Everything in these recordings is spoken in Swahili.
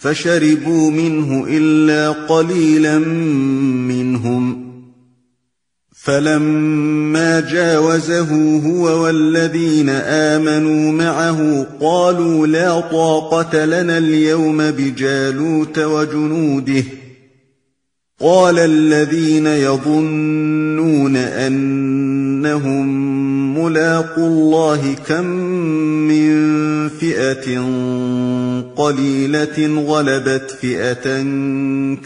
فشربوا منه إلا قليلا منهم. فلما جاوزه هو والذين آمنوا معه قالوا لا طاقة لنا اليوم بجالوت وجنوده. قال الذين يظنون أنهم ملاقوا الله كم من فئة قليلة غلبت فئة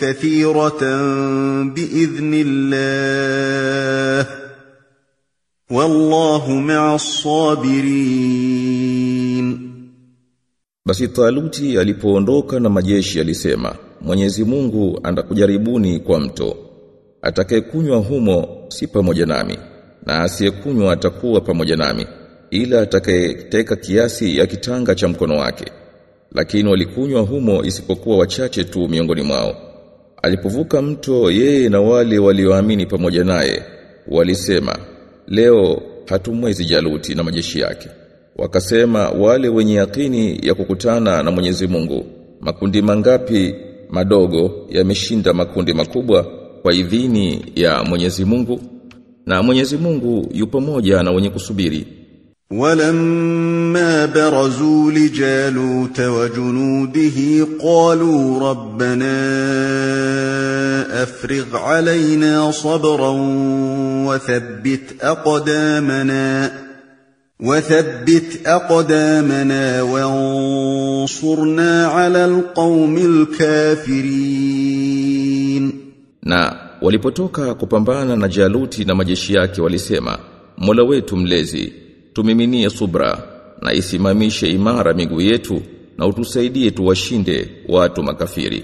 كثيرة بإذن الله والله مع الصابرين. Basi Taluti alipoondoka na majeshi alisema, Mwenyezi Mungu andakujaribuni kwa mto. Atakayekunywa humo si pamoja nami, na asiyekunywa atakuwa pamoja nami, ila atakayeteka kiasi ya kitanga cha mkono wake. Lakini walikunywa humo isipokuwa wachache tu miongoni mwao. Alipovuka mto yeye na wale walioamini pamoja naye, walisema, leo hatumwezi Jaluti na majeshi yake. Wakasema wale wenye yakini ya kukutana na Mwenyezi Mungu, makundi mangapi madogo yameshinda makundi makubwa kwa idhini ya Mwenyezi Mungu na Mwenyezi Mungu yupo moja na wenye kusubiri. ولما برزوا لجالوت وجنوده قالوا ربنا افرغ علينا صبرا وثبت اقدامنا وثبت اقدامنا وانصرنا على القوم الكافرين Na walipotoka kupambana na Jaluti na majeshi yake walisema, Mola wetu mlezi, tumiminie subra na isimamishe imara miguu yetu na utusaidie tuwashinde watu makafiri.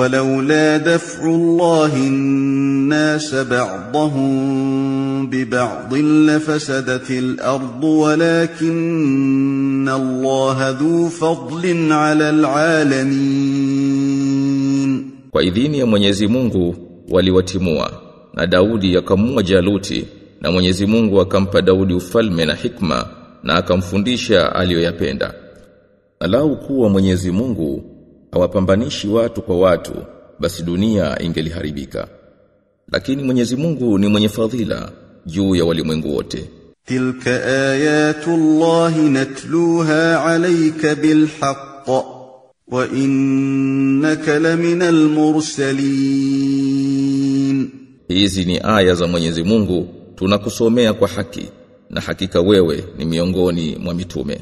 ولولا دفع الله الناس بعضهم ببعض لفسدت الأرض ولكن الله ذو فضل على العالمين Kwa idhini ya Mwenyezi Mungu waliwatimua na Daudi akamua Jaluti na Mwenyezi Mungu akampa Daudi ufalme na hikma na akamfundisha aliyoyapenda. Alau kuwa Mwenyezi Mungu hawapambanishi watu kwa watu basi dunia ingeliharibika. Lakini Mwenyezi Mungu ni mwenye fadhila juu ya walimwengu wote. Tilka ayatullahi natluha alayka bilhaq wa innaka lamina almursalin hizi ni aya za Mwenyezi Mungu tunakusomea kwa haki na hakika wewe ni miongoni mwa mitume.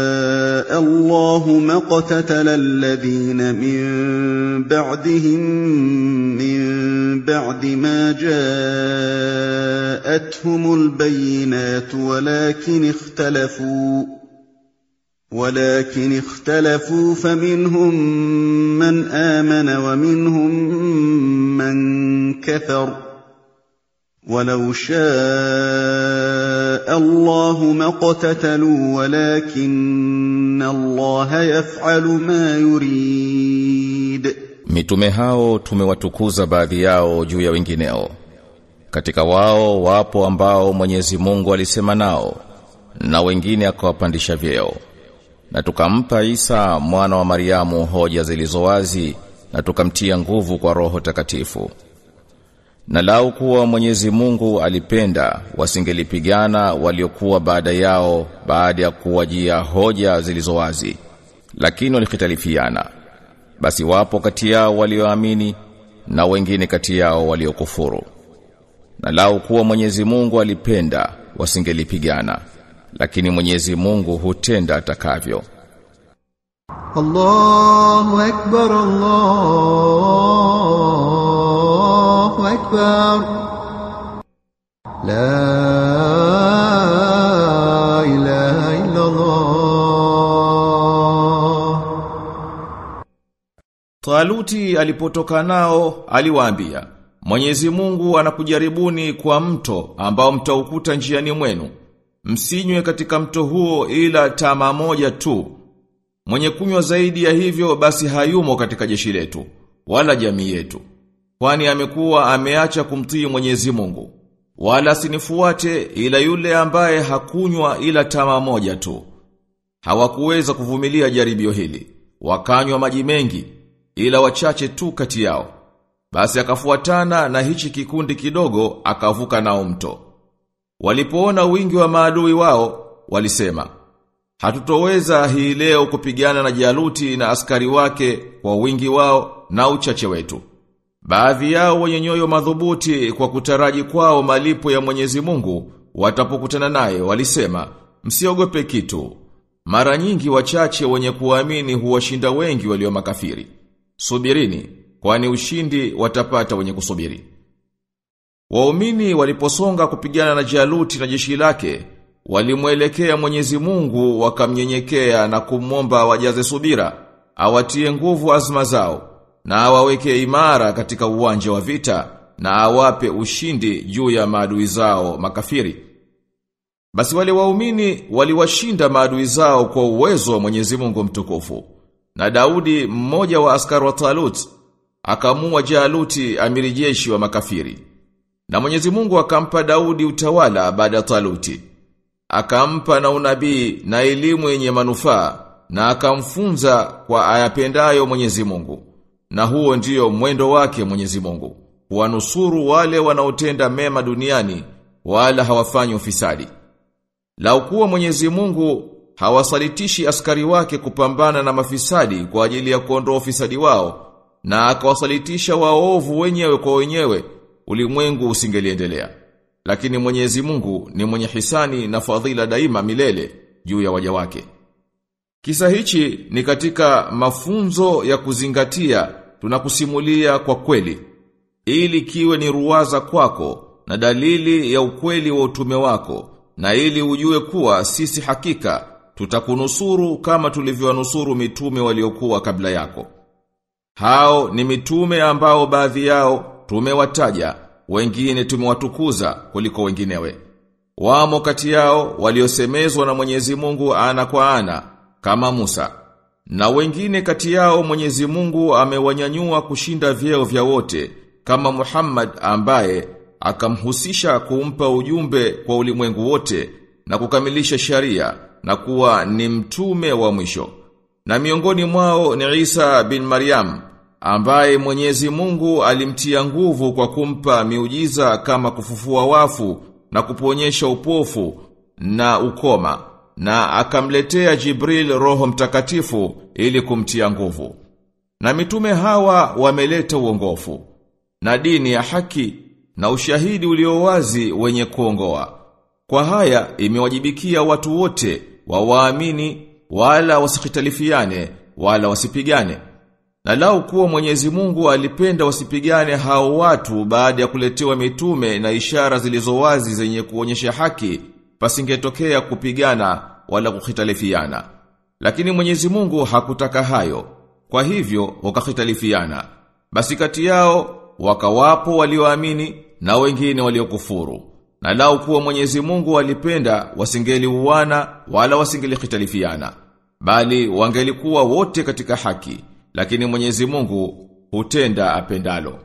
الله ما اقتتل الذين من بعدهم من بعد ما جاءتهم البينات ولكن اختلفوا ولكن اختلفوا فمنهم من آمن ومنهم من كفر. ولو شاء الله ما اقتتلوا ولكن الله يفعل ما يريد Mitume hao tumewatukuza baadhi yao juu ya wengineo. Katika wao wapo ambao Mwenyezi Mungu alisema nao na wengine akawapandisha vyeo. Na tukampa Isa mwana wa Mariamu hoja zilizo wazi na tukamtia nguvu kwa roho takatifu Na lau kuwa Mwenyezi Mungu alipenda wasingelipigana waliokuwa baada yao baada ya kuwajia hoja zilizowazi lakini walikitalifiana. basi wapo kati yao walioamini na wengine kati yao waliokufuru na lau kuwa Mwenyezi Mungu alipenda wasingelipigana lakini Mwenyezi Mungu hutenda atakavyo Allahu akbar Allah أكبر لا إله إلا الله Taluti alipotoka nao aliwaambia Mwenyezi Mungu anakujaribuni kwa mto ambao mtaukuta njiani mwenu msinywe katika mto huo ila tama moja tu Mwenye kunywa zaidi ya hivyo basi hayumo katika jeshi letu wala jamii yetu kwani amekuwa ameacha kumtii Mwenyezi Mungu. Wala sinifuate ila yule ambaye hakunywa ila tama moja tu. Hawakuweza kuvumilia jaribio hili. Wakanywa maji mengi ila wachache tu kati yao. Basi akafuatana na hichi kikundi kidogo akavuka nao mto. Walipoona wingi wa maadui wao walisema Hatutoweza hii leo kupigana na Jaluti na askari wake kwa wingi wao na uchache wetu. Baadhi yao wenye nyoyo madhubuti kwa kutaraji kwao malipo ya Mwenyezi Mungu watapokutana naye walisema msiogope kitu. Mara nyingi wachache wenye kuamini huwashinda wengi walio makafiri. Subirini kwani ushindi watapata wenye kusubiri. Waumini waliposonga kupigana na Jaluti na jeshi lake walimwelekea Mwenyezi Mungu wakamnyenyekea na kumwomba wajaze subira, awatie nguvu azma zao na awaweke imara katika uwanja wa vita na awape ushindi juu ya maadui zao makafiri. Basi wale waumini waliwashinda maadui zao kwa uwezo wa Mwenyezi Mungu mtukufu. Na Daudi mmoja wa askari wa Talut akamua Jaluti amiri jeshi wa makafiri. Na Mwenyezi Mungu akampa Daudi utawala baada ya Taluti akampa na unabii na elimu yenye manufaa na akamfunza kwa ayapendayo Mwenyezi Mungu. Na huo ndiyo mwendo wake Mwenyezi Mungu. Wanusuru wale wanaotenda mema duniani wala hawafanyi ufisadi. Lau kuwa Mwenyezi Mungu hawasalitishi askari wake kupambana na mafisadi kwa ajili ya kuondoa ufisadi wao na akawasalitisha waovu wenyewe kwa wenyewe ulimwengu usingeliendelea. Lakini Mwenyezi Mungu ni mwenye hisani na fadhila daima milele juu ya waja wake. Kisa hichi ni katika mafunzo ya kuzingatia tunakusimulia kwa kweli ili kiwe ni ruwaza kwako na dalili ya ukweli wa utume wako na ili ujue kuwa sisi hakika tutakunusuru kama tulivyowanusuru mitume waliokuwa kabla yako. Hao ni mitume ambao baadhi yao tumewataja wengine tumewatukuza kuliko wenginewe. Wamo kati yao waliosemezwa na Mwenyezi Mungu ana kwa ana kama Musa. Na wengine kati yao Mwenyezi Mungu amewanyanyua kushinda vyeo vya wote kama Muhammad ambaye akamhusisha kumpa ujumbe kwa ulimwengu wote na kukamilisha sharia na kuwa ni mtume wa mwisho. Na miongoni mwao ni Isa bin Maryam ambaye Mwenyezi Mungu alimtia nguvu kwa kumpa miujiza kama kufufua wafu na kuponyesha upofu na ukoma na akamletea Jibril roho mtakatifu ili kumtia nguvu. Na mitume hawa wameleta uongofu na dini ya haki na ushahidi uliowazi wenye kuongoa. Kwa haya imewajibikia watu wote wawaamini wala wasikitalifiane wala wasipigane. Na lau kuwa Mwenyezi Mungu alipenda wasipigane hao watu baada ya kuletewa mitume na ishara zilizowazi zenye kuonyesha haki, pasingetokea kupigana wala kukhitalifiana. Lakini Mwenyezi Mungu hakutaka hayo. Kwa hivyo wakakhitalifiana. Basi kati yao wakawapo walioamini na wengine waliokufuru. Na lau kuwa Mwenyezi Mungu alipenda wasingeli uwana wala wasingeli kitalifiana. Bali wangelikuwa wote katika haki lakini Mwenyezi Mungu hutenda apendalo.